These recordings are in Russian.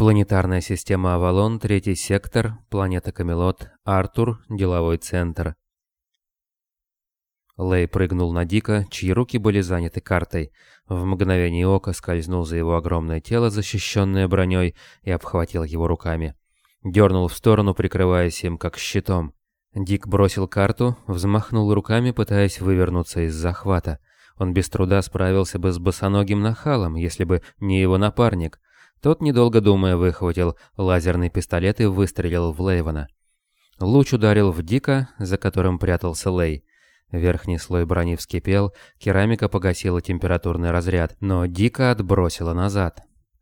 Планетарная система Авалон, третий сектор, планета Камелот, Артур, деловой центр. Лэй прыгнул на Дика, чьи руки были заняты картой. В мгновение ока скользнул за его огромное тело, защищенное броней, и обхватил его руками. Дернул в сторону, прикрываясь им как щитом. Дик бросил карту, взмахнул руками, пытаясь вывернуться из захвата. Он без труда справился бы с босоногим нахалом, если бы не его напарник. Тот, недолго думая, выхватил лазерный пистолет и выстрелил в Лейвана. Луч ударил в Дика, за которым прятался Лей. Верхний слой брони вскипел, керамика погасила температурный разряд, но дико отбросила назад.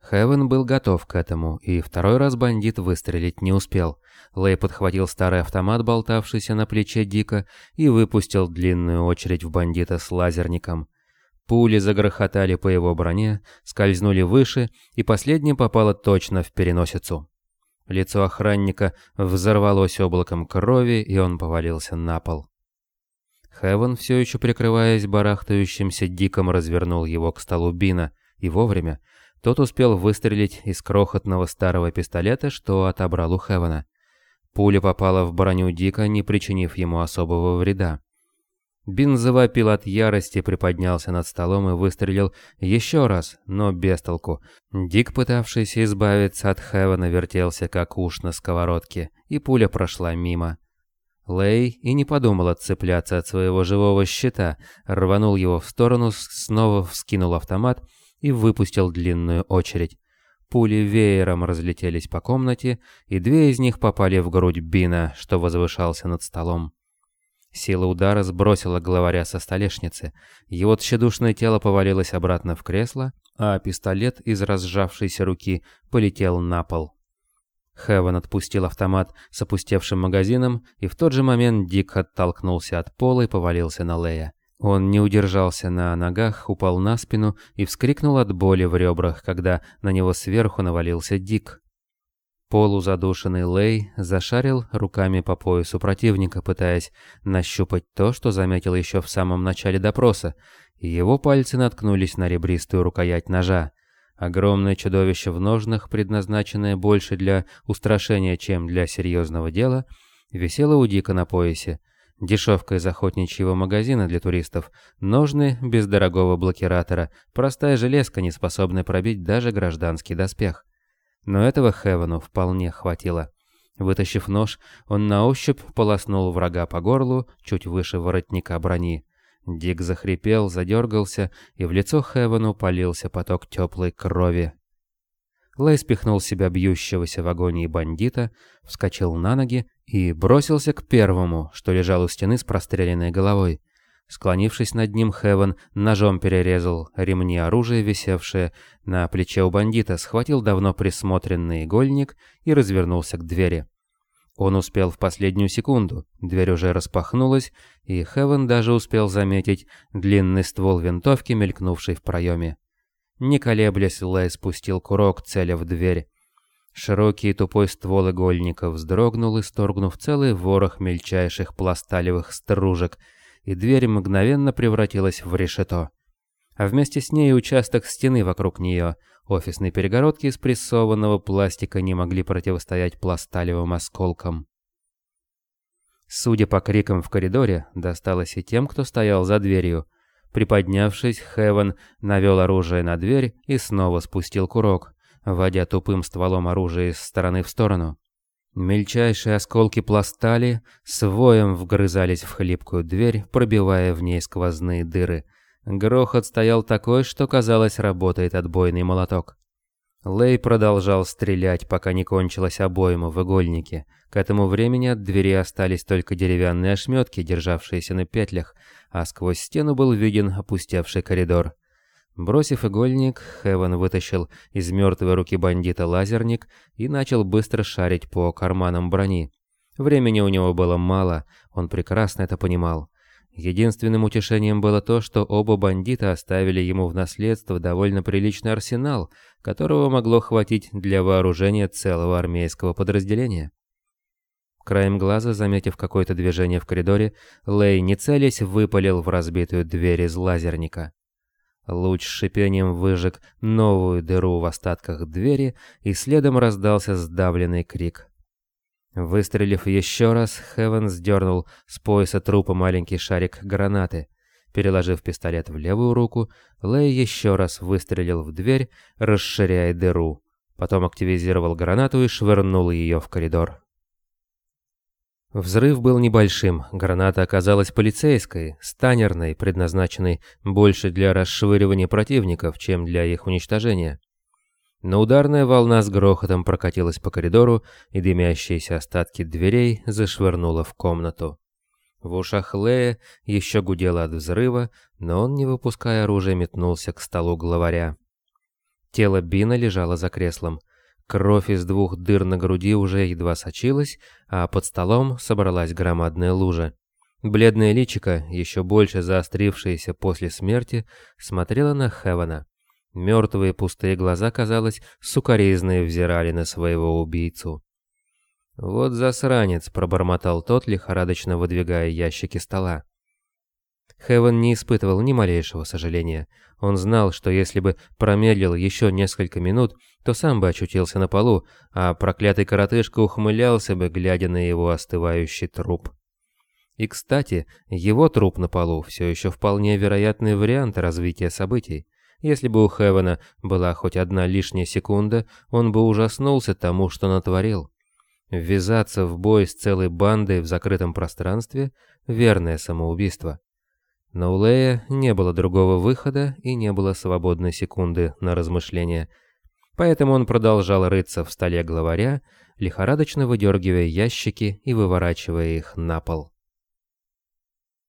Хевен был готов к этому, и второй раз бандит выстрелить не успел. Лэй подхватил старый автомат, болтавшийся на плече Дика, и выпустил длинную очередь в бандита с лазерником. Пули загрохотали по его броне, скользнули выше, и последняя попала точно в переносицу. Лицо охранника взорвалось облаком крови, и он повалился на пол. Хевен, все еще прикрываясь барахтающимся диком, развернул его к столу Бина, и вовремя. Тот успел выстрелить из крохотного старого пистолета, что отобрал у Хевена. Пуля попала в броню Дика, не причинив ему особого вреда. Бин завопил от ярости, приподнялся над столом и выстрелил еще раз, но без толку. Дик, пытавшийся избавиться от Хевена, вертелся как уж на сковородке, и пуля прошла мимо. Лэй и не подумал отцепляться от своего живого щита, рванул его в сторону, снова вскинул автомат и выпустил длинную очередь. Пули веером разлетелись по комнате, и две из них попали в грудь Бина, что возвышался над столом. Сила удара сбросила главаря со столешницы. Его тщедушное тело повалилось обратно в кресло, а пистолет из разжавшейся руки полетел на пол. Хевен отпустил автомат с опустевшим магазином, и в тот же момент Дик оттолкнулся от пола и повалился на Лея. Он не удержался на ногах, упал на спину и вскрикнул от боли в ребрах, когда на него сверху навалился Дик. Полузадушенный Лей зашарил руками по поясу противника, пытаясь нащупать то, что заметил еще в самом начале допроса, его пальцы наткнулись на ребристую рукоять ножа. Огромное чудовище в ножнах, предназначенное больше для устрашения, чем для серьезного дела, висело у Дика на поясе. Дешевка из охотничьего магазина для туристов, ножны без дорогого блокиратора, простая железка, не способная пробить даже гражданский доспех. Но этого Хевену вполне хватило. Вытащив нож, он на ощупь полоснул врага по горлу, чуть выше воротника брони. Дик захрипел, задергался, и в лицо Хевену полился поток теплой крови. Лэй спихнул себя бьющегося в агонии бандита, вскочил на ноги и бросился к первому, что лежал у стены с простреленной головой. Склонившись над ним, Хевен ножом перерезал ремни оружия, висевшее на плече у бандита, схватил давно присмотренный игольник и развернулся к двери. Он успел в последнюю секунду, дверь уже распахнулась, и Хевен даже успел заметить длинный ствол винтовки, мелькнувший в проеме. Не колеблясь, Лэй спустил курок, целя в дверь. Широкий и тупой ствол игольника вздрогнул, исторгнув целый ворох мельчайших пласталевых стружек, и дверь мгновенно превратилась в решето. А вместе с ней участок стены вокруг нее, Офисные перегородки из прессованного пластика не могли противостоять пласталевым осколкам. Судя по крикам в коридоре, досталось и тем, кто стоял за дверью. Приподнявшись, Хевен навел оружие на дверь и снова спустил курок, вводя тупым стволом оружия из стороны в сторону. Мельчайшие осколки пластали с вгрызались в хлипкую дверь, пробивая в ней сквозные дыры – Грохот стоял такой, что казалось, работает отбойный молоток. Лэй продолжал стрелять, пока не кончилась обойма в игольнике. К этому времени от двери остались только деревянные ошметки, державшиеся на петлях, а сквозь стену был виден опустевший коридор. Бросив игольник, Хевен вытащил из мертвой руки бандита лазерник и начал быстро шарить по карманам брони. Времени у него было мало, он прекрасно это понимал. Единственным утешением было то, что оба бандита оставили ему в наследство довольно приличный арсенал, которого могло хватить для вооружения целого армейского подразделения. Краем глаза, заметив какое-то движение в коридоре, Лэй, не целясь, выпалил в разбитую дверь из лазерника. Луч с шипением выжег новую дыру в остатках двери, и следом раздался сдавленный крик. Выстрелив еще раз, Хевен сдернул с пояса трупа маленький шарик гранаты. Переложив пистолет в левую руку, Лэй еще раз выстрелил в дверь, расширяя дыру. Потом активизировал гранату и швырнул ее в коридор. Взрыв был небольшим, граната оказалась полицейской, станерной, предназначенной больше для расшвыривания противников, чем для их уничтожения. Но ударная волна с грохотом прокатилась по коридору, и дымящиеся остатки дверей зашвырнула в комнату. В ушах Лея еще гудело от взрыва, но он, не выпуская оружия, метнулся к столу главаря. Тело Бина лежало за креслом. Кровь из двух дыр на груди уже едва сочилась, а под столом собралась громадная лужа. Бледное личико, еще больше заострившееся после смерти, смотрело на Хевана. Мертвые пустые глаза, казалось, сукоризные взирали на своего убийцу. «Вот засранец», — пробормотал тот, лихорадочно выдвигая ящики стола. Хевен не испытывал ни малейшего сожаления. Он знал, что если бы промедлил еще несколько минут, то сам бы очутился на полу, а проклятый коротышка ухмылялся бы, глядя на его остывающий труп. И, кстати, его труп на полу все еще вполне вероятный вариант развития событий. Если бы у Хевена была хоть одна лишняя секунда, он бы ужаснулся тому, что натворил. Ввязаться в бой с целой бандой в закрытом пространстве – верное самоубийство. Но у Лея не было другого выхода и не было свободной секунды на размышления. Поэтому он продолжал рыться в столе главаря, лихорадочно выдергивая ящики и выворачивая их на пол.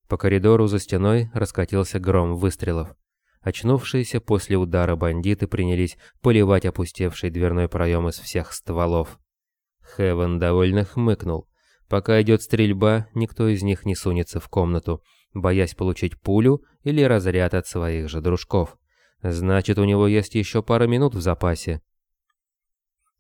По коридору за стеной раскатился гром выстрелов. Очнувшиеся после удара бандиты принялись поливать опустевший дверной проем из всех стволов. Хевен довольно хмыкнул. Пока идет стрельба, никто из них не сунется в комнату, боясь получить пулю или разряд от своих же дружков. Значит, у него есть еще пара минут в запасе.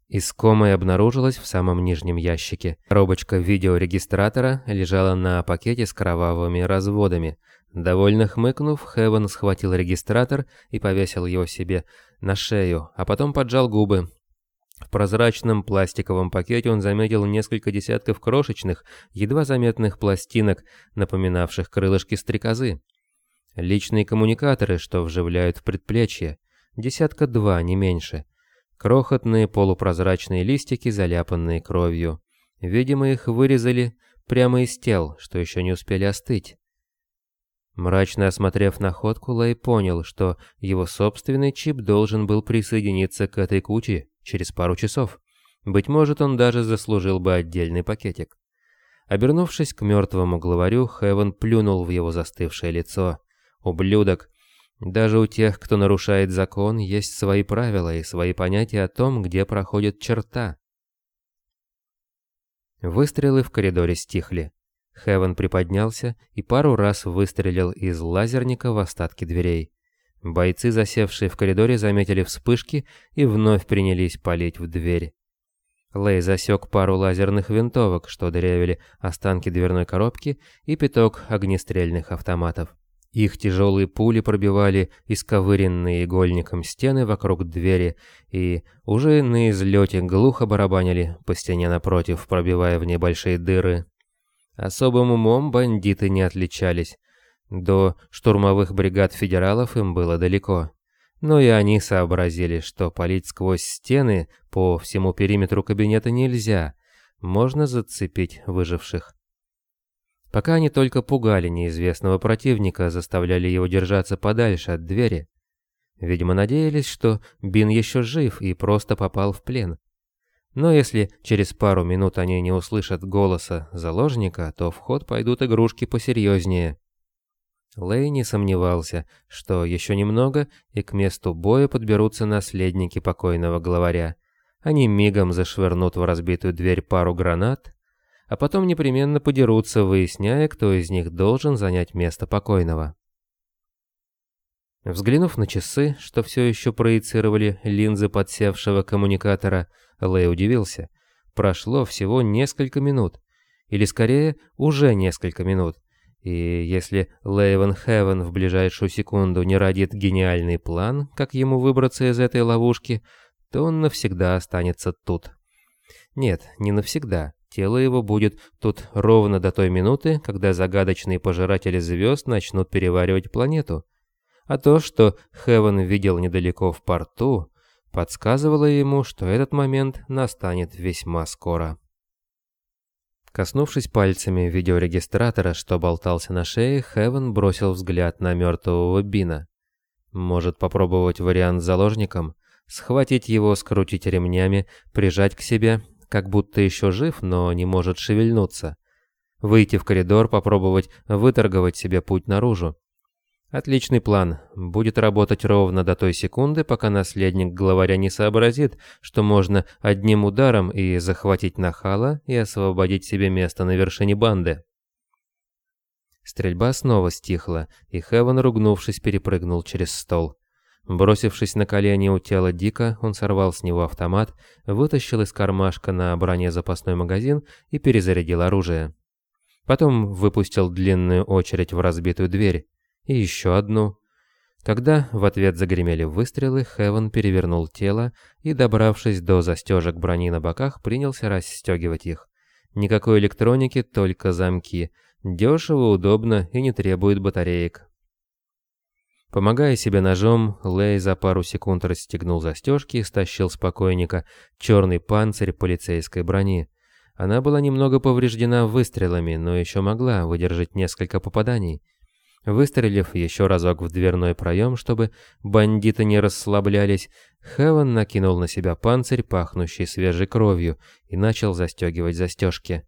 Искомая обнаружилась в самом нижнем ящике. Коробочка видеорегистратора лежала на пакете с кровавыми разводами. Довольно хмыкнув, Хевен схватил регистратор и повесил его себе на шею, а потом поджал губы, в прозрачном пластиковом пакете он заметил несколько десятков крошечных, едва заметных пластинок, напоминавших крылышки стрекозы. Личные коммуникаторы, что вживляют в предплечье. Десятка два, не меньше. Крохотные полупрозрачные листики, заляпанные кровью. Видимо, их вырезали прямо из тел, что еще не успели остыть. Мрачно осмотрев находку, Лэй понял, что его собственный чип должен был присоединиться к этой куче через пару часов. Быть может, он даже заслужил бы отдельный пакетик. Обернувшись к мертвому главарю, Хевен плюнул в его застывшее лицо. «Ублюдок! Даже у тех, кто нарушает закон, есть свои правила и свои понятия о том, где проходит черта». Выстрелы в коридоре стихли. Хевен приподнялся и пару раз выстрелил из лазерника в остатки дверей. Бойцы, засевшие в коридоре, заметили вспышки и вновь принялись палить в дверь. Лэй засек пару лазерных винтовок, что дырявили останки дверной коробки, и пяток огнестрельных автоматов. Их тяжелые пули пробивали исковыренные игольником стены вокруг двери и уже на излете глухо барабанили по стене напротив, пробивая в ней большие дыры. Особым умом бандиты не отличались. До штурмовых бригад федералов им было далеко. Но и они сообразили, что палить сквозь стены по всему периметру кабинета нельзя, можно зацепить выживших. Пока они только пугали неизвестного противника, заставляли его держаться подальше от двери. Видимо, надеялись, что Бин еще жив и просто попал в плен. Но если через пару минут они не услышат голоса заложника, то в ход пойдут игрушки посерьезнее. Лэй не сомневался, что еще немного, и к месту боя подберутся наследники покойного главаря. Они мигом зашвырнут в разбитую дверь пару гранат, а потом непременно подерутся, выясняя, кто из них должен занять место покойного. Взглянув на часы, что все еще проецировали линзы подсевшего коммуникатора, Лэй удивился. Прошло всего несколько минут. Или скорее, уже несколько минут И если Лейвен Хевен в ближайшую секунду не родит гениальный план, как ему выбраться из этой ловушки, то он навсегда останется тут. Нет, не навсегда. Тело его будет тут ровно до той минуты, когда загадочные пожиратели звезд начнут переваривать планету. А то, что Хевен видел недалеко в порту, подсказывало ему, что этот момент настанет весьма скоро. Коснувшись пальцами видеорегистратора, что болтался на шее, Хевен бросил взгляд на мертвого Бина. Может попробовать вариант с заложником? Схватить его, скрутить ремнями, прижать к себе, как будто еще жив, но не может шевельнуться. Выйти в коридор, попробовать выторговать себе путь наружу. Отличный план. Будет работать ровно до той секунды, пока наследник главаря не сообразит, что можно одним ударом и захватить нахала и освободить себе место на вершине банды. Стрельба снова стихла, и Хевен, ругнувшись, перепрыгнул через стол. Бросившись на колени у тела Дика, он сорвал с него автомат, вытащил из кармашка на броне запасной магазин и перезарядил оружие. Потом выпустил длинную очередь в разбитую дверь и еще одну. Когда в ответ загремели выстрелы, Хевен перевернул тело и, добравшись до застежек брони на боках, принялся расстегивать их. Никакой электроники, только замки. Дешево, удобно и не требует батареек. Помогая себе ножом, Лей за пару секунд расстегнул застежки и стащил с покойника черный панцирь полицейской брони. Она была немного повреждена выстрелами, но еще могла выдержать несколько попаданий. Выстрелив еще разок в дверной проем, чтобы бандиты не расслаблялись, Хевен накинул на себя панцирь, пахнущий свежей кровью, и начал застегивать застежки.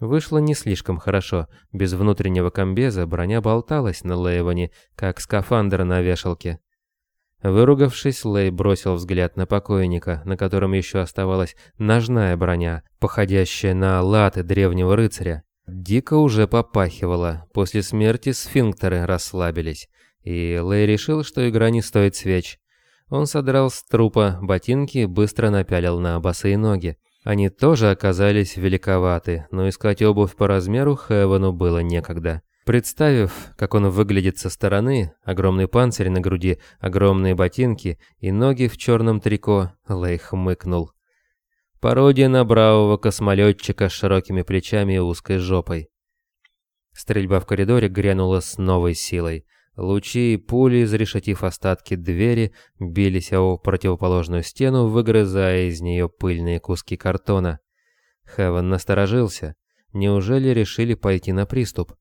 Вышло не слишком хорошо. Без внутреннего комбеза броня болталась на Лейвоне, как скафандр на вешалке. Выругавшись, Лей бросил взгляд на покойника, на котором еще оставалась ножная броня, походящая на латы древнего рыцаря. Дико уже попахивало, после смерти сфинктеры расслабились, и Лэй решил, что игра не стоит свеч. Он содрал с трупа ботинки и быстро напялил на босые ноги. Они тоже оказались великоваты, но искать обувь по размеру Хевену было некогда. Представив, как он выглядит со стороны, огромный панцирь на груди, огромные ботинки и ноги в черном трико, Лэй хмыкнул. Пародия на бравого космолетчика с широкими плечами и узкой жопой. Стрельба в коридоре грянула с новой силой. Лучи и пули, изрешетив остатки двери, бились о противоположную стену, выгрызая из нее пыльные куски картона. Хевен насторожился. Неужели решили пойти на приступ?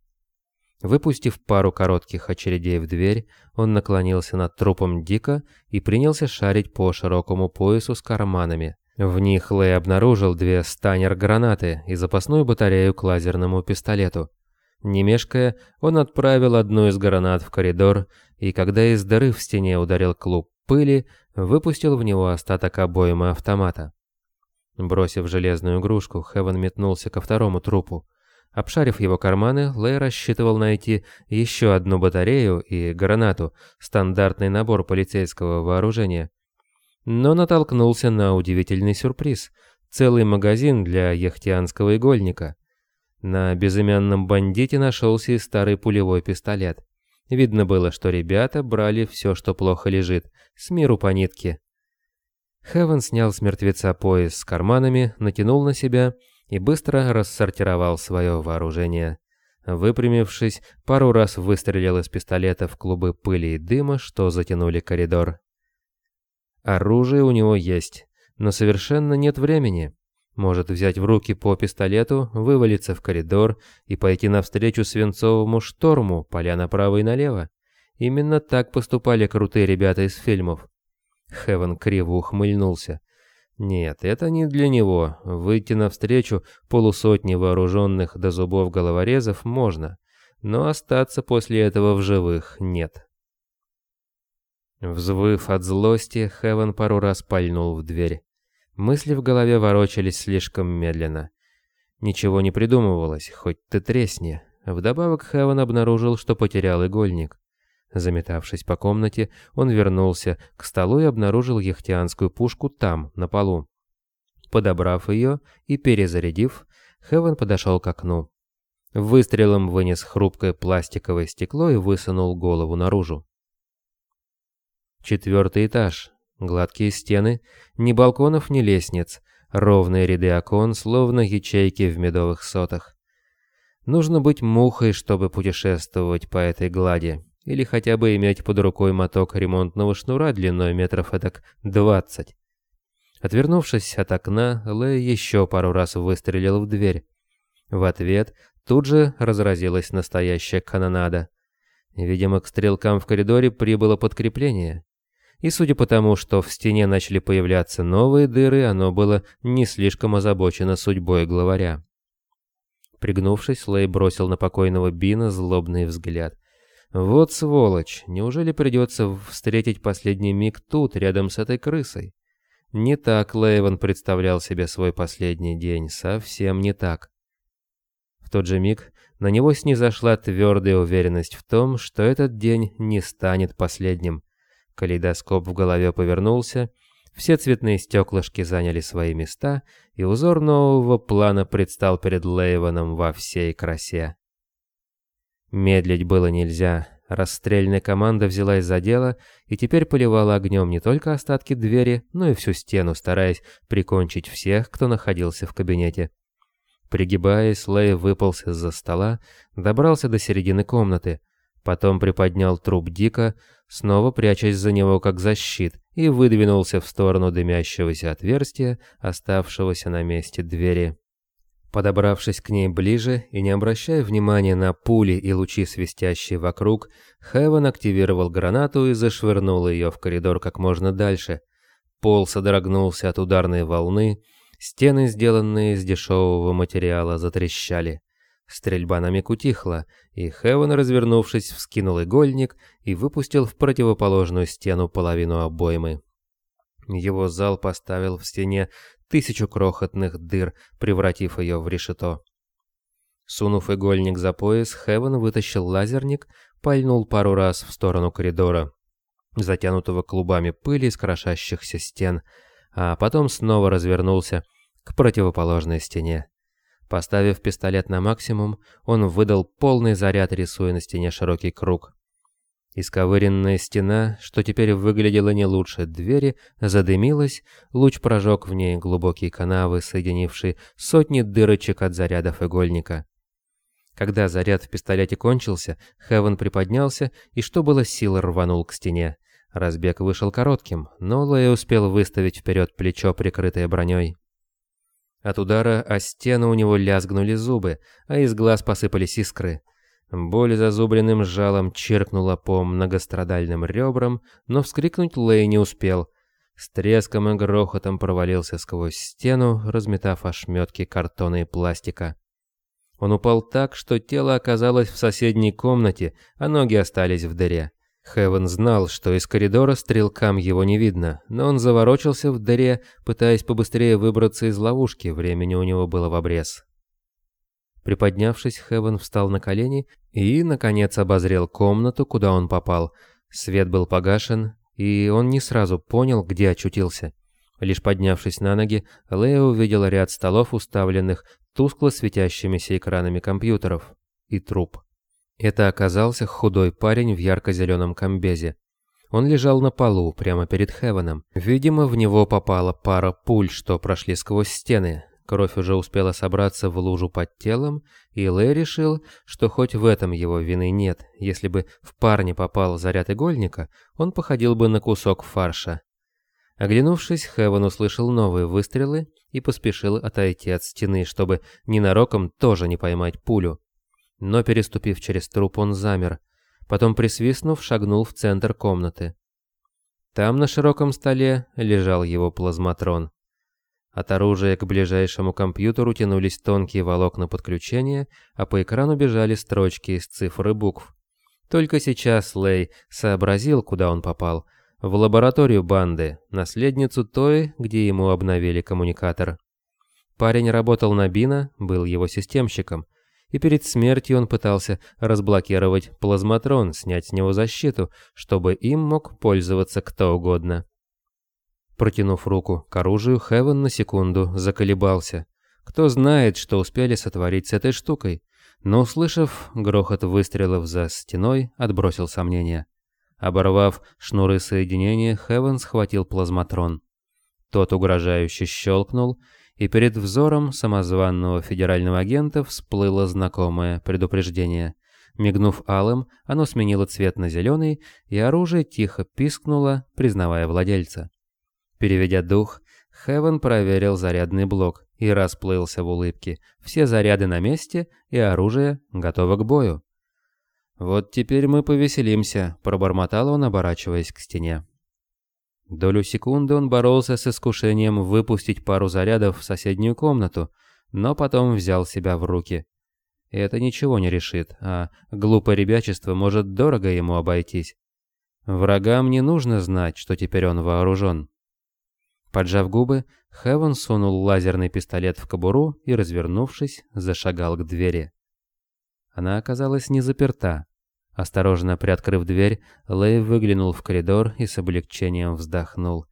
Выпустив пару коротких очередей в дверь, он наклонился над трупом Дика и принялся шарить по широкому поясу с карманами. В них Лэй обнаружил две станер-гранаты и запасную батарею к лазерному пистолету. Не мешкая, он отправил одну из гранат в коридор, и когда из дыры в стене ударил клуб пыли, выпустил в него остаток обоймы автомата. Бросив железную игрушку, Хевен метнулся ко второму трупу. Обшарив его карманы, Лэй рассчитывал найти еще одну батарею и гранату, стандартный набор полицейского вооружения но натолкнулся на удивительный сюрприз – целый магазин для яхтианского игольника. На безымянном бандите нашелся и старый пулевой пистолет. Видно было, что ребята брали все, что плохо лежит, с миру по нитке. Хевен снял с мертвеца пояс с карманами, натянул на себя и быстро рассортировал свое вооружение. Выпрямившись, пару раз выстрелил из пистолета в клубы пыли и дыма, что затянули коридор. Оружие у него есть, но совершенно нет времени. Может взять в руки по пистолету, вывалиться в коридор и пойти навстречу свинцовому шторму, поля направо и налево. Именно так поступали крутые ребята из фильмов. Хевен криво ухмыльнулся. Нет, это не для него. Выйти навстречу полусотни вооруженных до зубов головорезов можно, но остаться после этого в живых нет. Взвыв от злости, Хевен пару раз пальнул в дверь. Мысли в голове ворочались слишком медленно. Ничего не придумывалось, хоть ты тресни. Вдобавок Хевен обнаружил, что потерял игольник. Заметавшись по комнате, он вернулся к столу и обнаружил яхтианскую пушку там, на полу. Подобрав ее и перезарядив, Хевен подошел к окну. выстрелом вынес хрупкое пластиковое стекло и высунул голову наружу. Четвертый этаж. Гладкие стены, ни балконов, ни лестниц, ровные ряды окон, словно ячейки в медовых сотах. Нужно быть мухой, чтобы путешествовать по этой глади, или хотя бы иметь под рукой моток ремонтного шнура длиной метров этак двадцать. Отвернувшись от окна, Лэй еще пару раз выстрелил в дверь. В ответ тут же разразилась настоящая канонада. Видимо, к стрелкам в коридоре прибыло подкрепление. И судя по тому, что в стене начали появляться новые дыры, оно было не слишком озабочено судьбой главаря. Пригнувшись, Лэй бросил на покойного Бина злобный взгляд. «Вот сволочь! Неужели придется встретить последний миг тут, рядом с этой крысой?» Не так Лейвен представлял себе свой последний день, совсем не так. В тот же миг на него снизошла твердая уверенность в том, что этот день не станет последним. Калейдоскоп в голове повернулся, все цветные стеклышки заняли свои места, и узор нового плана предстал перед Лейвеном во всей красе. Медлить было нельзя, Расстрельная команда взялась за дело и теперь поливала огнем не только остатки двери, но и всю стену, стараясь прикончить всех, кто находился в кабинете. Пригибаясь, Лэй выполз из-за стола, добрался до середины комнаты, потом приподнял труп Дика, снова прячась за него как за щит, и выдвинулся в сторону дымящегося отверстия, оставшегося на месте двери. Подобравшись к ней ближе и не обращая внимания на пули и лучи, свистящие вокруг, Хэвен активировал гранату и зашвырнул ее в коридор как можно дальше. Пол содрогнулся от ударной волны, стены, сделанные из дешевого материала, затрещали. Стрельба на миг утихла, и Хэвен, развернувшись, вскинул игольник и выпустил в противоположную стену половину обоймы. Его зал поставил в стене тысячу крохотных дыр, превратив ее в решето. Сунув игольник за пояс, Хевен вытащил лазерник, пальнул пару раз в сторону коридора, затянутого клубами пыли из крошащихся стен, а потом снова развернулся к противоположной стене. Поставив пистолет на максимум, он выдал полный заряд, рисуя на стене широкий круг. Исковыренная стена, что теперь выглядела не лучше двери, задымилась, луч прожег в ней глубокие канавы, соединившие сотни дырочек от зарядов игольника. Когда заряд в пистолете кончился, Хевен приподнялся и, что было сил, рванул к стене. Разбег вышел коротким, но Лэй успел выставить вперед плечо, прикрытое броней. От удара о стену у него лязгнули зубы, а из глаз посыпались искры. Боль зазубренным жалом чиркнула по многострадальным ребрам, но вскрикнуть Лэй не успел. С треском и грохотом провалился сквозь стену, разметав ошметки картона и пластика. Он упал так, что тело оказалось в соседней комнате, а ноги остались в дыре. Хевен знал, что из коридора стрелкам его не видно, но он заворочился в дыре, пытаясь побыстрее выбраться из ловушки, времени у него было в обрез. Приподнявшись, Хевен встал на колени и, наконец, обозрел комнату, куда он попал. Свет был погашен, и он не сразу понял, где очутился. Лишь поднявшись на ноги, Лео увидел ряд столов, уставленных тускло светящимися экранами компьютеров, и труп. Это оказался худой парень в ярко-зеленом комбезе. Он лежал на полу, прямо перед Хевеном. Видимо, в него попала пара пуль, что прошли сквозь стены, Кровь уже успела собраться в лужу под телом, и Лэй решил, что хоть в этом его вины нет. Если бы в парня попал заряд игольника, он походил бы на кусок фарша. Оглянувшись, Хевен услышал новые выстрелы и поспешил отойти от стены, чтобы ненароком тоже не поймать пулю. Но переступив через труп, он замер. Потом, присвистнув, шагнул в центр комнаты. Там на широком столе лежал его плазматрон. От оружия к ближайшему компьютеру тянулись тонкие волокна подключения, а по экрану бежали строчки из цифр и букв. Только сейчас Лэй сообразил, куда он попал. В лабораторию банды, наследницу той, где ему обновили коммуникатор. Парень работал на Бина, был его системщиком, и перед смертью он пытался разблокировать плазматрон, снять с него защиту, чтобы им мог пользоваться кто угодно. Протянув руку к оружию, Хевен на секунду заколебался. Кто знает, что успели сотворить с этой штукой. но, услышав грохот выстрелов за стеной, отбросил сомнения. Оборвав шнуры соединения, Хевен схватил плазматрон. Тот угрожающе щелкнул, и перед взором самозванного федерального агента всплыло знакомое предупреждение. Мигнув алым, оно сменило цвет на зеленый, и оружие тихо пискнуло, признавая владельца. Переведя дух, Хевен проверил зарядный блок и расплылся в улыбке. Все заряды на месте, и оружие готово к бою. «Вот теперь мы повеселимся», — пробормотал он, оборачиваясь к стене. Долю секунды он боролся с искушением выпустить пару зарядов в соседнюю комнату, но потом взял себя в руки. Это ничего не решит, а глупое ребячество может дорого ему обойтись. Врагам не нужно знать, что теперь он вооружен. Поджав губы, Хевен сунул лазерный пистолет в кобуру и, развернувшись, зашагал к двери. Она оказалась не заперта. Осторожно приоткрыв дверь, Лэй выглянул в коридор и с облегчением вздохнул.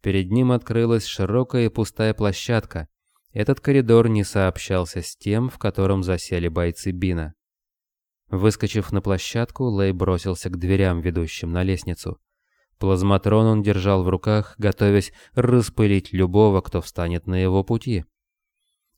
Перед ним открылась широкая и пустая площадка. Этот коридор не сообщался с тем, в котором засели бойцы Бина. Выскочив на площадку, Лэй бросился к дверям, ведущим на лестницу. Плазматрон он держал в руках, готовясь распылить любого, кто встанет на его пути.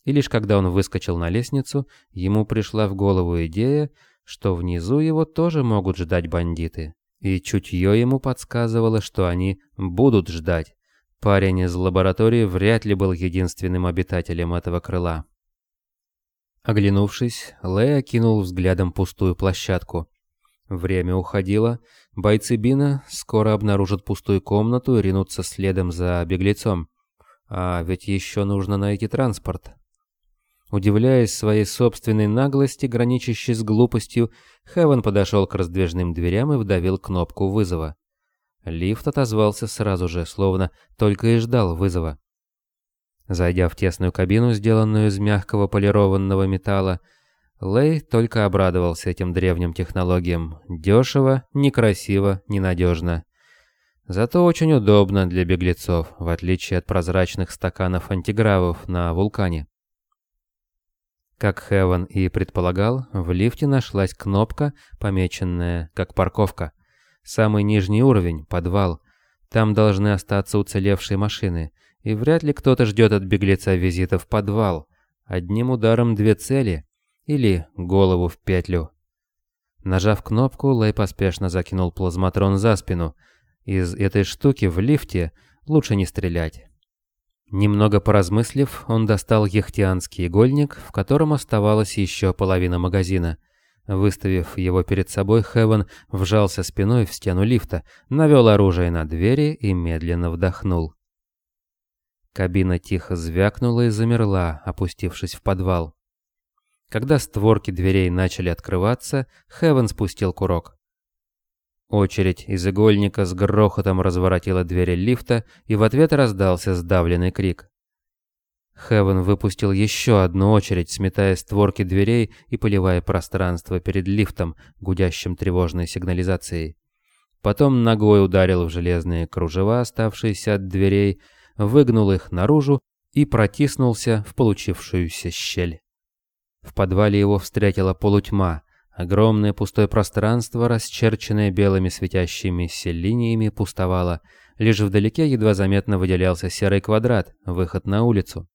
И лишь когда он выскочил на лестницу, ему пришла в голову идея, что внизу его тоже могут ждать бандиты. И чутье ему подсказывало, что они будут ждать. Парень из лаборатории вряд ли был единственным обитателем этого крыла. Оглянувшись, Лэй окинул взглядом пустую площадку. Время уходило, бойцы Бина скоро обнаружат пустую комнату и ринутся следом за беглецом. А ведь еще нужно найти транспорт. Удивляясь своей собственной наглости, граничащей с глупостью, Хевен подошел к раздвижным дверям и вдавил кнопку вызова. Лифт отозвался сразу же, словно только и ждал вызова. Зайдя в тесную кабину, сделанную из мягкого полированного металла, Лэй только обрадовался этим древним технологиям. Дешево, некрасиво, ненадежно. Зато очень удобно для беглецов, в отличие от прозрачных стаканов антигравов на вулкане. Как Хевен и предполагал, в лифте нашлась кнопка, помеченная как парковка. Самый нижний уровень, подвал. Там должны остаться уцелевшие машины, и вряд ли кто-то ждет от беглеца визита в подвал. Одним ударом две цели. Или голову в петлю. Нажав кнопку, Лэй поспешно закинул плазматрон за спину. Из этой штуки в лифте лучше не стрелять. Немного поразмыслив, он достал яхтианский игольник, в котором оставалась еще половина магазина. Выставив его перед собой, Хевен вжался спиной в стену лифта, навел оружие на двери и медленно вдохнул. Кабина тихо звякнула и замерла, опустившись в подвал. Когда створки дверей начали открываться, Хевен спустил курок. Очередь из игольника с грохотом разворотила двери лифта, и в ответ раздался сдавленный крик. Хевен выпустил еще одну очередь, сметая створки дверей и поливая пространство перед лифтом, гудящим тревожной сигнализацией. Потом ногой ударил в железные кружева, оставшиеся от дверей, выгнул их наружу и протиснулся в получившуюся щель. В подвале его встретила полутьма, Огромное пустое пространство, расчерченное белыми светящимися линиями, пустовало. Лишь вдалеке едва заметно выделялся серый квадрат, выход на улицу.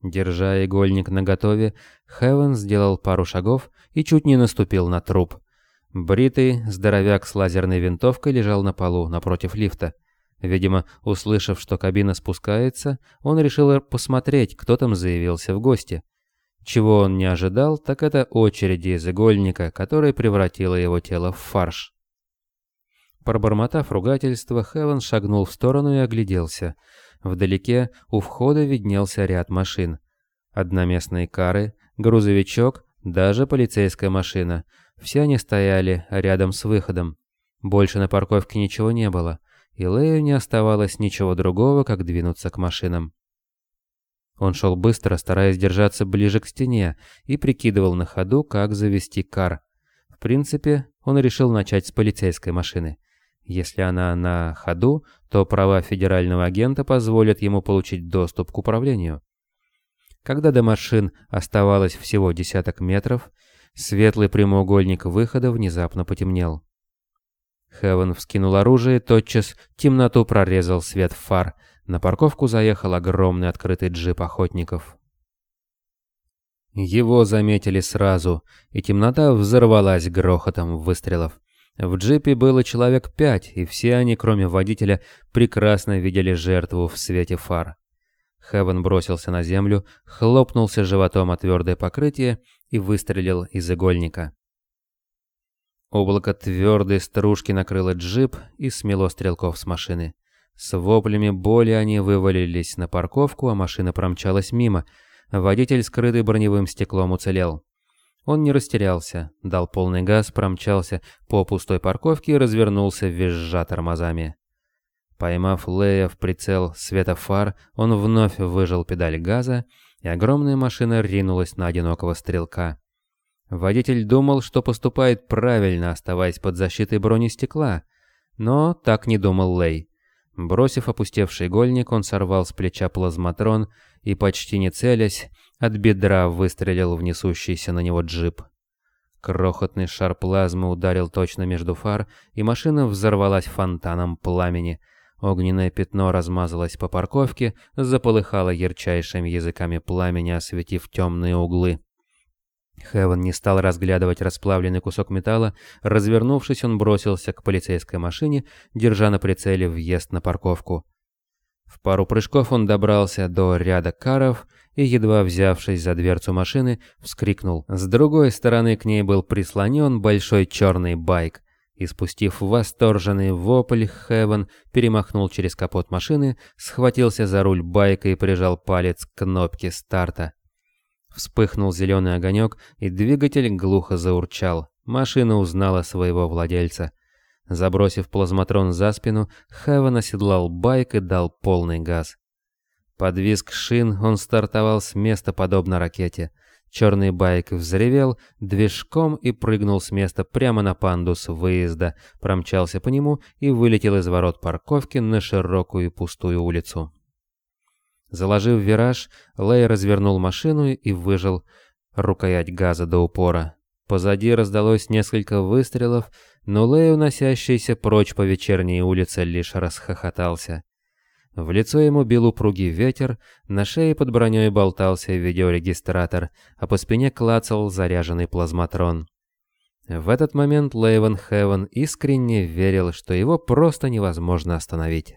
Держа игольник наготове, Хевен сделал пару шагов и чуть не наступил на труп. Бритый здоровяк с лазерной винтовкой лежал на полу напротив лифта. Видимо, услышав, что кабина спускается, он решил посмотреть, кто там заявился в гости. Чего он не ожидал, так это очереди из игольника, которая превратила его тело в фарш. Пробормотав ругательство, Хевен шагнул в сторону и огляделся. Вдалеке у входа виднелся ряд машин. Одноместные кары, грузовичок, даже полицейская машина. Все они стояли рядом с выходом. Больше на парковке ничего не было, и Лею не оставалось ничего другого, как двинуться к машинам. Он шел быстро, стараясь держаться ближе к стене, и прикидывал на ходу, как завести кар. В принципе, он решил начать с полицейской машины. Если она на ходу, то права федерального агента позволят ему получить доступ к управлению. Когда до машин оставалось всего десяток метров, Светлый прямоугольник выхода внезапно потемнел. Хевен вскинул оружие, тотчас темноту прорезал свет фар. На парковку заехал огромный открытый джип охотников. Его заметили сразу, и темнота взорвалась грохотом выстрелов. В джипе было человек пять, и все они, кроме водителя, прекрасно видели жертву в свете фар. Хевен бросился на землю, хлопнулся животом о твердое покрытие и выстрелил из игольника. Облако твердой стружки накрыло джип и смело стрелков с машины. С воплями боли они вывалились на парковку, а машина промчалась мимо. Водитель, скрытый броневым стеклом, уцелел. Он не растерялся, дал полный газ, промчался по пустой парковке и развернулся, визжа тормозами. Поймав Лея в прицел света фар, он вновь выжал педаль газа, и огромная машина ринулась на одинокого стрелка. Водитель думал, что поступает правильно, оставаясь под защитой бронестекла, но так не думал Лей. Бросив опустевший игольник, он сорвал с плеча плазматрон и, почти не целясь, от бедра выстрелил в несущийся на него джип. Крохотный шар плазмы ударил точно между фар, и машина взорвалась фонтаном пламени. Огненное пятно размазалось по парковке, заполыхало ярчайшими языками пламени, осветив темные углы. Хевен не стал разглядывать расплавленный кусок металла. Развернувшись, он бросился к полицейской машине, держа на прицеле въезд на парковку. В пару прыжков он добрался до ряда каров и, едва взявшись за дверцу машины, вскрикнул. С другой стороны к ней был прислонен большой черный байк. И спустив восторженный вопль, Хевен перемахнул через капот машины, схватился за руль байка и прижал палец к кнопке старта. Вспыхнул зеленый огонек, и двигатель глухо заурчал. Машина узнала своего владельца. Забросив плазматрон за спину, Хевен оседлал байк и дал полный газ. Под визг шин он стартовал с места подобно ракете. Черный байк взревел движком и прыгнул с места прямо на пандус выезда, промчался по нему и вылетел из ворот парковки на широкую пустую улицу. Заложив вираж, Лэй развернул машину и выжил рукоять газа до упора. Позади раздалось несколько выстрелов, но Лэй, уносящийся прочь по вечерней улице, лишь расхохотался. В лицо ему бил упругий ветер, на шее под броней болтался видеорегистратор, а по спине клацал заряженный плазматрон. В этот момент Лейвен Хевен искренне верил, что его просто невозможно остановить.